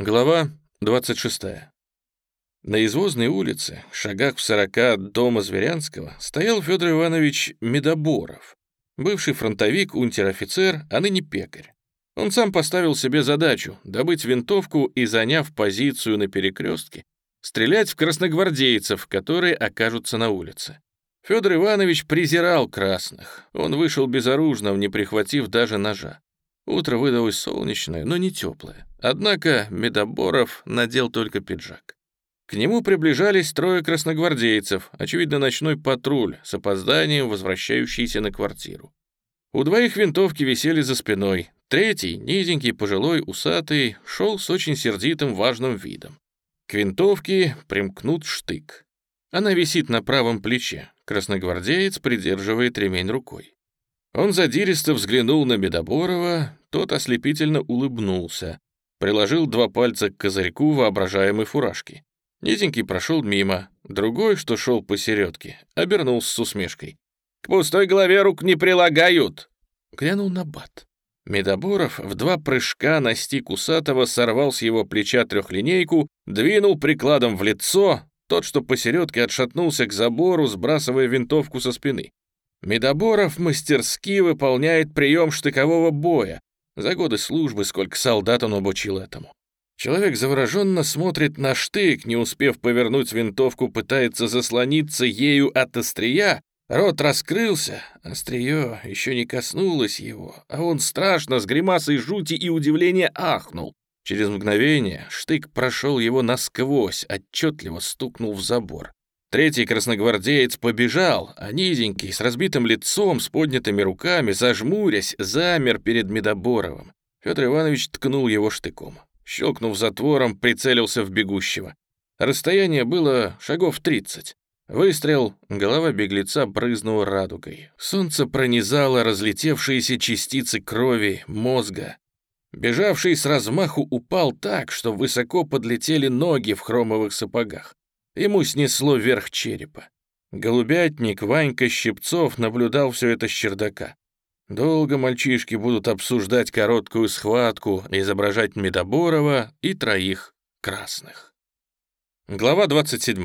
Глава 26. На извозной улице, шагах в сорока от дома Зверянского, стоял Федор Иванович Медоборов, бывший фронтовик, унтер-офицер, а ныне пекарь. Он сам поставил себе задачу добыть винтовку и, заняв позицию на перекрестке, стрелять в красногвардейцев, которые окажутся на улице. Федор Иванович презирал красных. Он вышел безоружным, не прихватив даже ножа. Утро выдалось солнечное, но не теплое. Однако Медоборов надел только пиджак. К нему приближались трое красногвардейцев, очевидно, ночной патруль, с опозданием возвращающийся на квартиру. У двоих винтовки висели за спиной. Третий, низенький, пожилой, усатый, шел с очень сердитым, важным видом. К винтовке примкнут штык. Она висит на правом плече. Красногвардеец придерживает ремень рукой. Он задиристо взглянул на Медоборова, тот ослепительно улыбнулся, приложил два пальца к козырьку воображаемой фуражки. Низенький прошел мимо, другой, что шел посередке, обернулся с усмешкой. «К пустой голове рук не прилагают!» Глянул на бат. Медоборов в два прыжка настиг усатого, сорвал с его плеча трехлинейку, двинул прикладом в лицо, тот, что посередке, отшатнулся к забору, сбрасывая винтовку со спины. Медоборов мастерски выполняет прием штыкового боя. За годы службы сколько солдат он обучил этому. Человек завороженно смотрит на штык, не успев повернуть винтовку, пытается заслониться ею от острия. Рот раскрылся, острие еще не коснулось его, а он страшно, с гримасой жути и удивления ахнул. Через мгновение штык прошел его насквозь, отчетливо стукнул в забор. Третий красногвардеец побежал, а низенький, с разбитым лицом, с поднятыми руками, зажмурясь, замер перед Медоборовым. Федор Иванович ткнул его штыком. Щелкнув затвором, прицелился в бегущего. Расстояние было шагов тридцать. Выстрел, голова беглеца брызнула радугой. Солнце пронизало разлетевшиеся частицы крови, мозга. Бежавший с размаху упал так, что высоко подлетели ноги в хромовых сапогах. Ему снесло вверх черепа. Голубятник Ванька Щипцов наблюдал все это с чердака. Долго мальчишки будут обсуждать короткую схватку, изображать Медоборова и троих красных. Глава 27.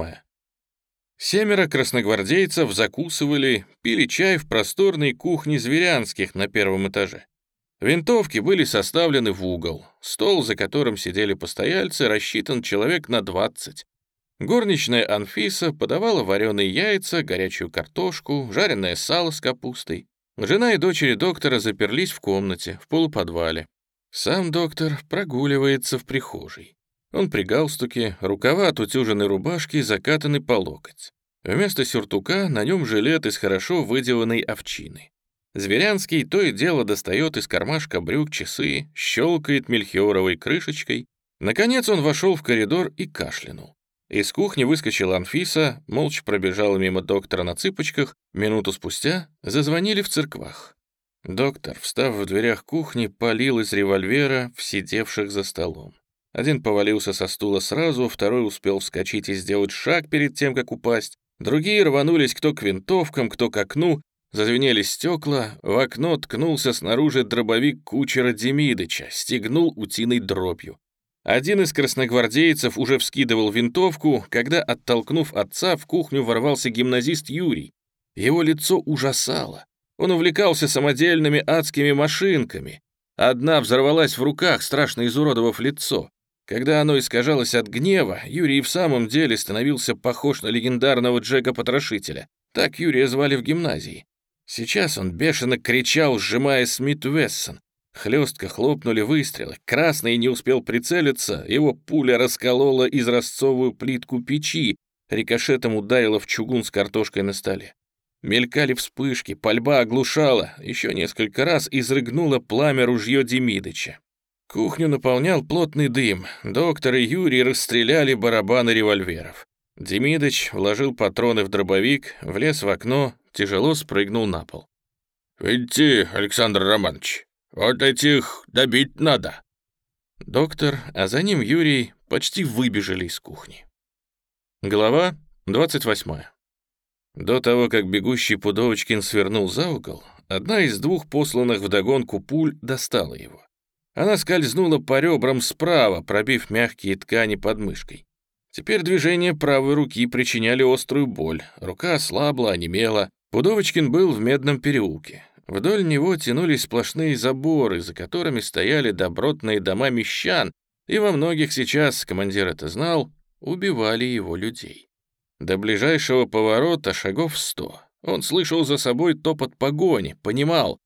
Семеро красногвардейцев закусывали, пили чай в просторной кухне Зверянских на первом этаже. Винтовки были составлены в угол. Стол, за которым сидели постояльцы, рассчитан человек на 20. Горничная Анфиса подавала вареные яйца, горячую картошку, жареное сало с капустой. Жена и дочери доктора заперлись в комнате, в полуподвале. Сам доктор прогуливается в прихожей. Он при галстуке, рукава от утюженной рубашки закатаны по локоть. Вместо сюртука на нем жилет из хорошо выделанной овчины. Зверянский то и дело достает из кармашка брюк часы, щелкает мельхиоровой крышечкой. Наконец он вошел в коридор и кашлянул. Из кухни выскочила Анфиса, молча пробежала мимо доктора на цыпочках. Минуту спустя зазвонили в церквах. Доктор, встав в дверях кухни, полил из револьвера в сидевших за столом. Один повалился со стула сразу, второй успел вскочить и сделать шаг перед тем, как упасть. Другие рванулись кто к винтовкам, кто к окну. Зазвенели стекла, в окно ткнулся снаружи дробовик кучера Демидыча, стегнул утиной дробью. Один из красногвардейцев уже вскидывал винтовку, когда, оттолкнув отца, в кухню ворвался гимназист Юрий. Его лицо ужасало. Он увлекался самодельными адскими машинками. Одна взорвалась в руках, страшно изуродовав лицо. Когда оно искажалось от гнева, Юрий в самом деле становился похож на легендарного Джека-потрошителя. Так Юрия звали в гимназии. Сейчас он бешено кричал, сжимая Смит Вессон. Хлестко хлопнули выстрелы. Красный не успел прицелиться, его пуля расколола изразцовую плитку печи, рикошетом ударила в чугун с картошкой на столе. Мелькали вспышки, пальба оглушала, еще несколько раз изрыгнуло пламя ружье Демидыча. Кухню наполнял плотный дым, доктор и Юрий расстреляли барабаны револьверов. Демидыч вложил патроны в дробовик, влез в окно, тяжело спрыгнул на пол. «Идти, Александр Романович», вот этих добить надо. Доктор, а за ним Юрий почти выбежали из кухни. Глава 28. До того, как бегущий Пудовочкин свернул за угол, одна из двух посланных вдогонку пуль достала его. Она скользнула по ребрам справа, пробив мягкие ткани под мышкой. Теперь движения правой руки причиняли острую боль. Рука ослабла, онемела. Пудовочкин был в Медном переулке. Вдоль него тянулись сплошные заборы, за которыми стояли добротные дома мещан, и во многих сейчас, командир это знал, убивали его людей. До ближайшего поворота шагов сто. Он слышал за собой топот погони, понимал,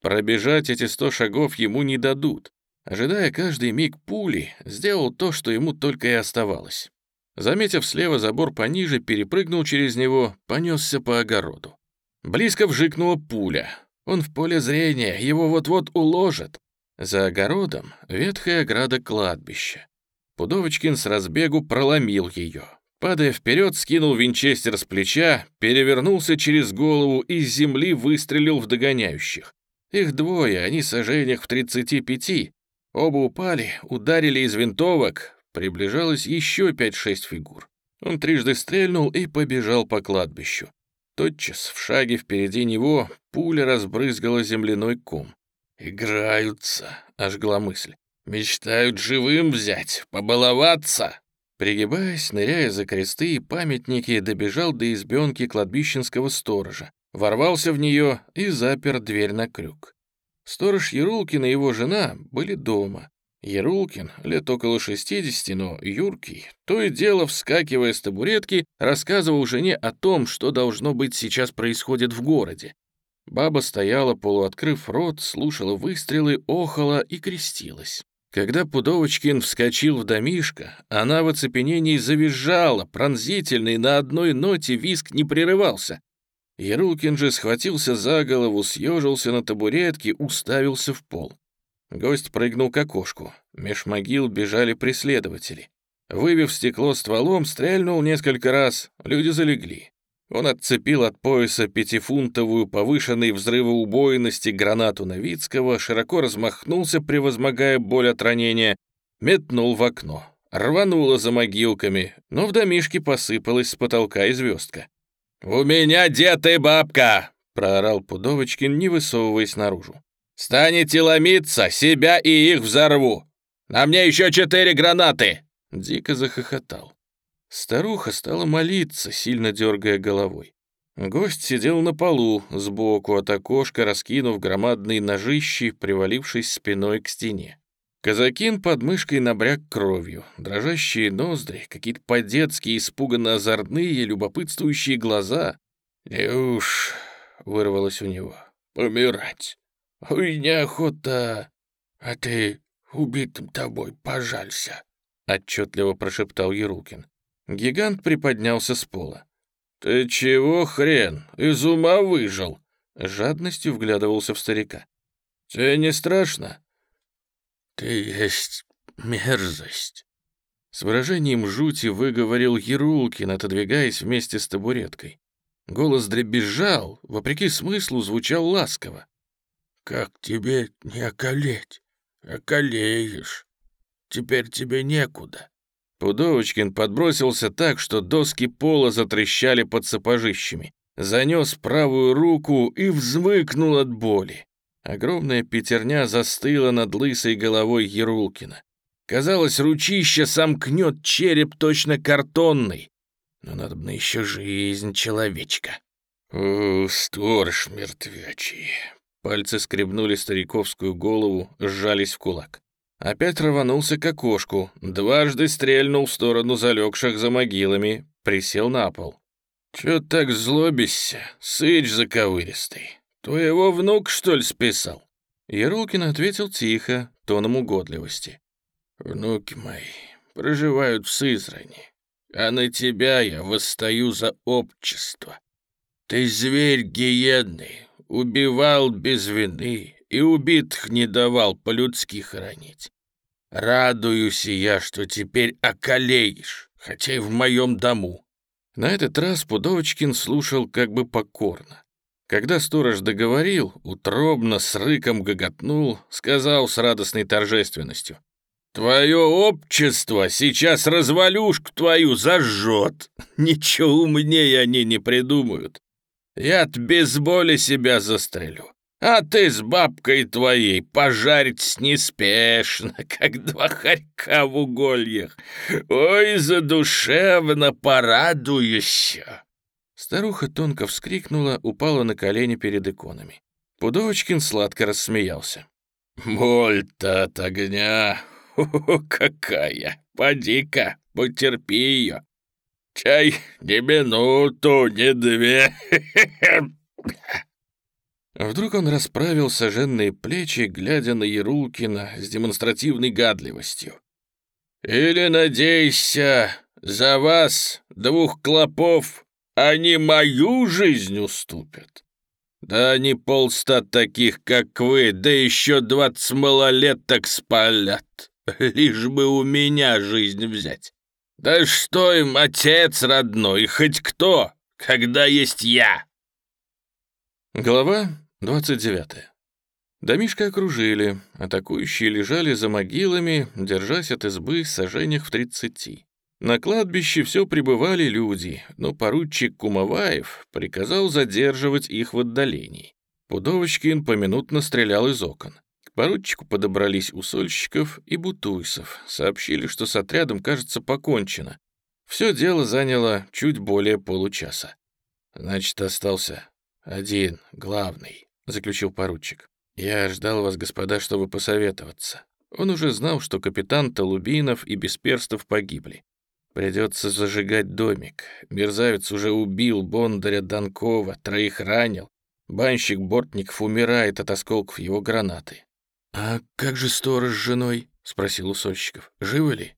пробежать эти сто шагов ему не дадут. Ожидая каждый миг пули, сделал то, что ему только и оставалось. Заметив слева забор пониже, перепрыгнул через него, понесся по огороду. Близко вжикнула пуля. Он в поле зрения, его вот-вот уложат. За огородом ветхая ограда кладбища. Пудовочкин с разбегу проломил ее. Падая вперед, скинул винчестер с плеча, перевернулся через голову и с земли выстрелил в догоняющих. Их двое, они сожжениях в 35. Оба упали, ударили из винтовок. Приближалось еще 5-6 фигур. Он трижды стрельнул и побежал по кладбищу. Тотчас в шаге впереди него пуля разбрызгала земляной ком. «Играются», — ожгла мысль. «Мечтают живым взять, побаловаться». Пригибаясь, ныряя за кресты и памятники, добежал до избенки кладбищенского сторожа, ворвался в нее и запер дверь на крюк. Сторож Ярулкин и его жена были дома. Ярулкин, лет около 60, но юркий, то и дело, вскакивая с табуретки, рассказывал жене о том, что должно быть сейчас происходит в городе. Баба стояла, полуоткрыв рот, слушала выстрелы, охала и крестилась. Когда Пудовочкин вскочил в домишко, она в оцепенении завизжала, пронзительный, на одной ноте виск не прерывался. Ярулкин же схватился за голову, съежился на табуретке, уставился в пол. Гость прыгнул к окошку. Меж могил бежали преследователи. Выбив стекло стволом, стрельнул несколько раз, люди залегли. Он отцепил от пояса пятифунтовую повышенной взрывоубойности гранату Новицкого, широко размахнулся, превозмогая боль от ранения, метнул в окно. Рвануло за могилками, но в домишке посыпалась с потолка и звездка. «У меня дед и бабка!» — проорал Пудовочкин, не высовываясь наружу. «Станете ломиться, себя и их взорву! На мне еще четыре гранаты!» Дико захохотал. Старуха стала молиться, сильно дергая головой. Гость сидел на полу, сбоку от окошка, раскинув громадные ножищи, привалившись спиной к стене. Казакин под мышкой набряк кровью, дрожащие ноздри, какие-то по-детски испуганно озорные, любопытствующие глаза. «Неуж», — вырвалось у него, — «помирать. Ой, неохота. А ты убитым тобой пожалься», — отчетливо прошептал Ярулкин. Гигант приподнялся с пола. «Ты чего, хрен, из ума выжил?» Жадностью вглядывался в старика. «Тебе не страшно?» «Ты есть мерзость!» С выражением жути выговорил Ерулкин, отодвигаясь вместе с табуреткой. Голос дребезжал, вопреки смыслу звучал ласково. «Как тебе не околеть? Околеешь. Теперь тебе некуда. Пудовочкин подбросился так, что доски пола затрещали под сапожищами. Занес правую руку и взмыкнул от боли. Огромная пятерня застыла над лысой головой Ерулкина. Казалось, ручище сомкнет череп точно картонный. Но надо бы еще жизнь человечка. «О, сторож мертвячий!» Пальцы скребнули стариковскую голову, сжались в кулак. Опять рванулся к окошку, дважды стрельнул в сторону залегших за могилами, присел на пол. «Чё так злобишься, сыч заковыристый? Твоего внук, что ли, списал?» Ярулкин ответил тихо, тоном угодливости. «Внуки мои проживают в Сызрани, а на тебя я восстаю за общество. Ты зверь гиенный, убивал без вины, и убитых не давал по-людски хоронить. Радуюсь я, что теперь околеешь, хотя и в моем дому». На этот раз Пудовочкин слушал как бы покорно. Когда сторож договорил, утробно с рыком гоготнул, сказал с радостной торжественностью. «Твое общество сейчас развалюшку твою зажжет. Ничего умнее они не придумают. Я-то без боли себя застрелю. А ты с бабкой твоей пожарить неспешно, как два хорька в угольях. Ой, задушевно порадующе!» Старуха тонко вскрикнула, упала на колени перед иконами. Пудовочкин сладко рассмеялся. «Боль-то от огня! О, какая! Поди-ка, потерпи ее! Чай не минуту, не две!» Вдруг он расправил соженные плечи, глядя на Ярулкина с демонстративной гадливостью. «Или, надейся, за вас, двух клопов, они мою жизнь уступят. Да не полста таких, как вы, да еще двадцать малолеток спалят, лишь бы у меня жизнь взять. Да что им, отец родной, хоть кто, когда есть я?» Глава 29. Домишко окружили, атакующие лежали за могилами, держась от избы сожжениях в тридцати. На кладбище все прибывали люди, но поручик Кумоваев приказал задерживать их в отдалении. Пудовочкин поминутно стрелял из окон. Поручику подобрались усольщиков и бутуйсов, сообщили, что с отрядом, кажется, покончено. Все дело заняло чуть более получаса. Значит, остался один, главный. — заключил поручик. «Я ждал вас, господа, чтобы посоветоваться. Он уже знал, что капитан Толубинов и Бесперстов погибли. Придется зажигать домик. Мерзавец уже убил Бондаря Донкова, троих ранил. Банщик Бортников умирает от осколков его гранаты. «А как же сторож с женой?» — спросил Усольщиков. «Живы ли?»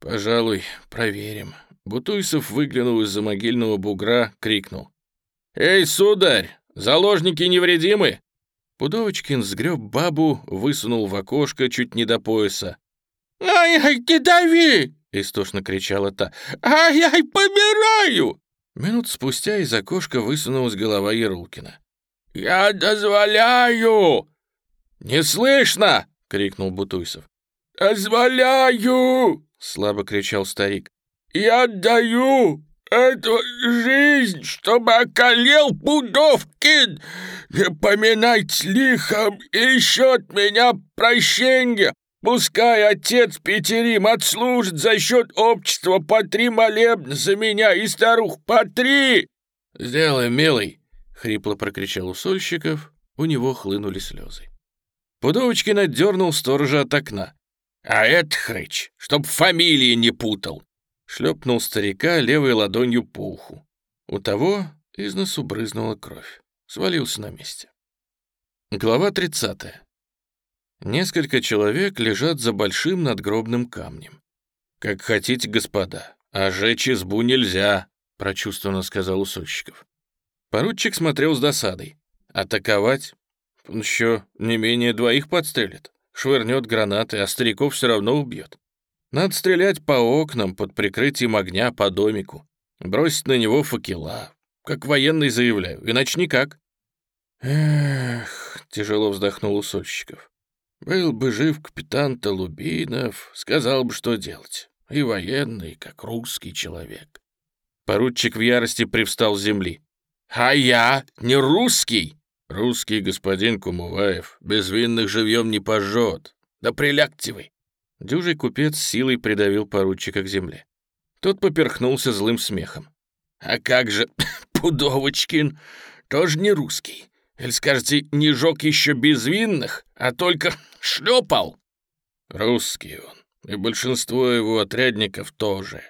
«Пожалуй, проверим». Бутуйсов выглянул из-за могильного бугра, крикнул. «Эй, сударь, Заложники невредимы?» Пудовочкин сгреб бабу, высунул в окошко чуть не до пояса. «Ай-ай, не дави!» — истошно кричала та. «Ай-ай, помираю!» Минут спустя из окошка высунулась голова Ярулкина. «Я дозволяю!» «Не слышно!» — крикнул Бутуйсов. «Дозволяю!» — слабо кричал старик. «Я отдаю! эту жизнь, чтобы околел Пудовкин. Не поминать лихом и счет меня прощения. Пускай отец Петерим отслужит за счет общества по три молебна за меня и старух по три. «Сделай, милый!» — хрипло прокричал Усольщиков. У него хлынули слезы. Пудовочкин отдернул сторожа от окна. «А это хрыч, чтоб фамилии не путал шлепнул старика левой ладонью по уху. У того из носу брызнула кровь. Свалился на месте. Глава 30. Несколько человек лежат за большим надгробным камнем. «Как хотите, господа, а жечь избу нельзя», — прочувствованно сказал Усольщиков. Поручик смотрел с досадой. «Атаковать? Он еще не менее двоих подстрелит. Швырнет гранаты, а стариков все равно убьет. Надо стрелять по окнам под прикрытием огня по домику. Бросить на него факела. Как военный заявляю, иначе никак. Эх, тяжело вздохнул Усольщиков. Был бы жив капитан Толубинов, сказал бы, что делать. И военный, как русский человек. Поручик в ярости привстал с земли. «А я не русский!» «Русский господин Кумуваев безвинных живьем не пожжет. Да прилягте вы!» Дюжий купец силой придавил поручика к земле. Тот поперхнулся злым смехом. «А как же Пудовочкин? Тоже не русский. Или скажете, не жег еще безвинных, а только шлепал?» «Русский он, и большинство его отрядников тоже.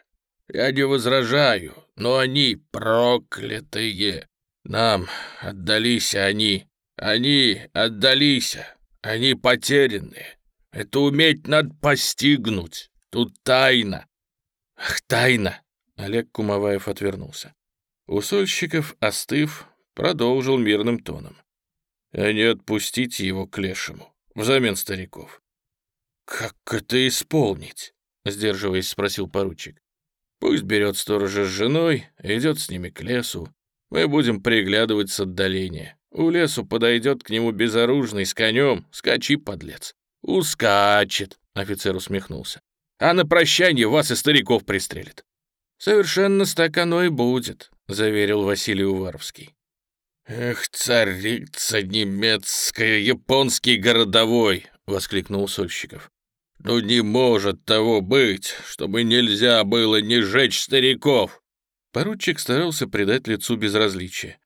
Я не возражаю, но они проклятые. Нам отдались они, они отдались, они потерянные. Это уметь надо постигнуть. Тут тайна. Ах, тайна! Олег Кумоваев отвернулся. Усольщиков, остыв, продолжил мирным тоном. А не отпустите его к лешему, взамен стариков. «Как это исполнить?» — сдерживаясь, спросил поручик. «Пусть берет сторожа с женой, идет с ними к лесу. Мы будем приглядывать с отдаления. У лесу подойдет к нему безоружный с конем, скачи, подлец. «Ускачет», — офицер усмехнулся. «А на прощание вас и стариков пристрелит». «Совершенно так оно и будет», — заверил Василий Уваровский. «Эх, царица немецкая, японский городовой!» — воскликнул Сольщиков. «Ну не может того быть, чтобы нельзя было не жечь стариков!» Поручик старался придать лицу безразличие.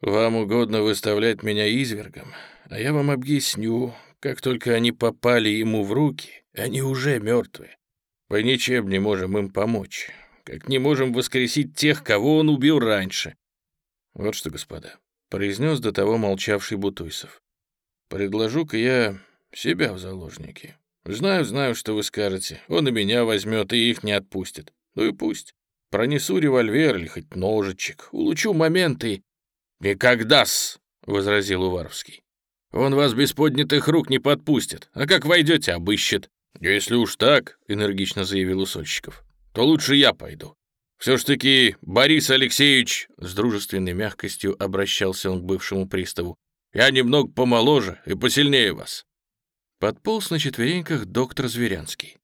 «Вам угодно выставлять меня извергом, а я вам объясню, как только они попали ему в руки, они уже мертвы. Мы ничем не можем им помочь, как не можем воскресить тех, кого он убил раньше. Вот что, господа, произнес до того молчавший Бутуйсов. Предложу-ка я себя в заложники. Знаю, знаю, что вы скажете. Он и меня возьмет, и их не отпустит. Ну и пусть. Пронесу револьвер или хоть ножичек, улучшу моменты. «Никогда-с!» — возразил Уваровский. «Он вас без поднятых рук не подпустит, а как войдете, обыщет». «Если уж так», — энергично заявил Усольщиков, — «то лучше я пойду. Все ж таки, Борис Алексеевич, с дружественной мягкостью обращался он к бывшему приставу, я немного помоложе и посильнее вас. Подполз на четвереньках доктор Зверянский.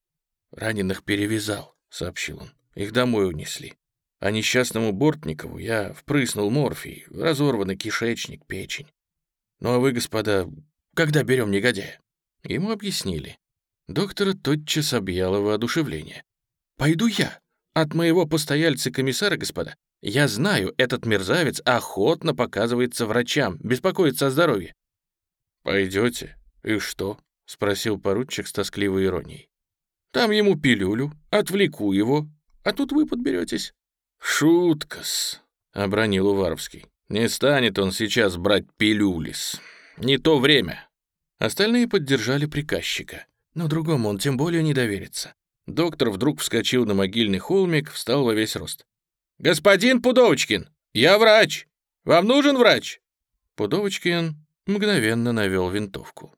«Раненых перевязал», — сообщил он. «Их домой унесли. А несчастному Бортникову я впрыснул морфий, разорванный кишечник, печень. Ну а вы, господа, когда берем негодяя?» Ему объяснили. Доктора тотчас объяло воодушевление. «Пойду я. От моего постояльца-комиссара, господа. Я знаю, этот мерзавец охотно показывается врачам, беспокоится о здоровье». «Пойдете? И что?» — спросил поручик с тоскливой иронией. «Там ему пилюлю, отвлеку его, а тут вы подберетесь». «Шутка-с», — обронил Уваровский. «Не станет он сейчас брать пилюлис. Не то время». Остальные поддержали приказчика. Но другому он тем более не доверится. Доктор вдруг вскочил на могильный холмик, встал во весь рост. «Господин Пудовочкин, я врач! Вам нужен врач?» Пудовочкин мгновенно навел винтовку.